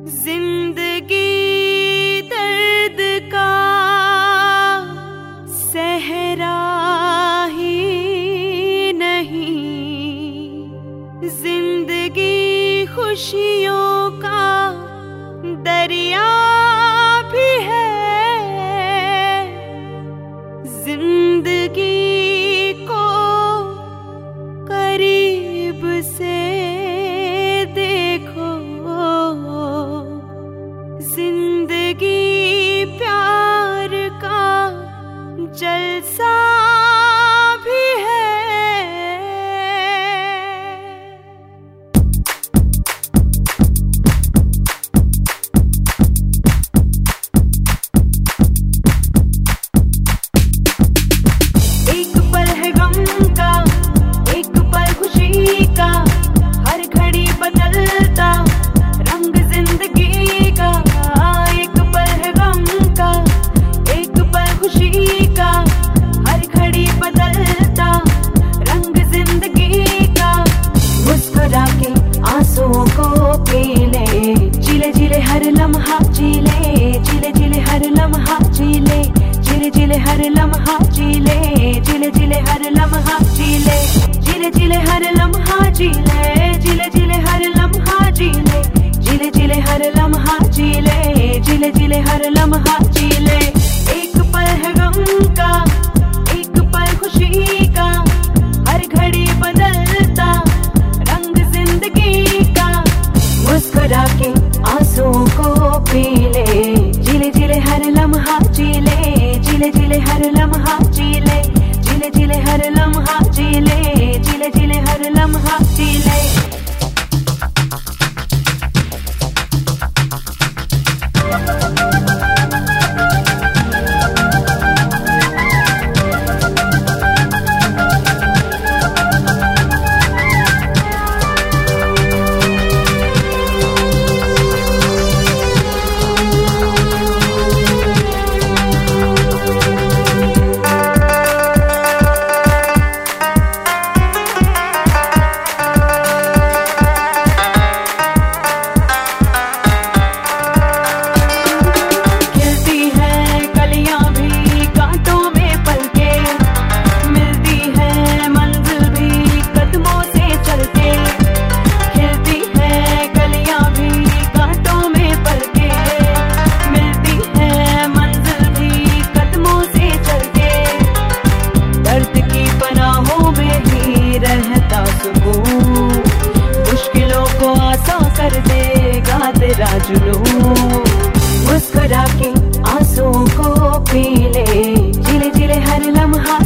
ज़िंदगी दर्द का सहरा ही नहीं। ज़िंदगी खुशियों का दरिया भी है। ज़िंदगी को करीब से जी ज़िले ज़िले हर लम्हा जी ज़िले ज़िले हर लम्हा जी ज़िले ज़िले हर लम्हा जी ले ज़िले ज़िले हर लम्हा जी ज़िले ज़िले हर लम्हा जी ज़िले ज़िले हर लम्हा जी एक पल है गम का, एक पल खुशी का, हर घड़ी बदलता, रंग ज़िंदगी का। मुस्कुरा के आंसुओं को पी ज़िले ज़िले हर लम्हा झिले झिले हर लम्हा जी ले झिले झिले हर लम्हा जी देगा मुस्कुरा के आंसुओं को पी ले। ज़िले ज़िले हर लम्हा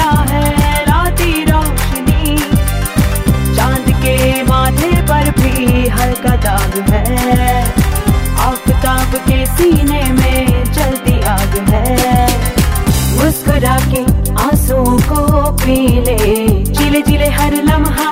है रोशनी। चाँद के पर भी हल्का के में आग है। के आंसुओं को पी ले। चिले ज़िले हर लम्हा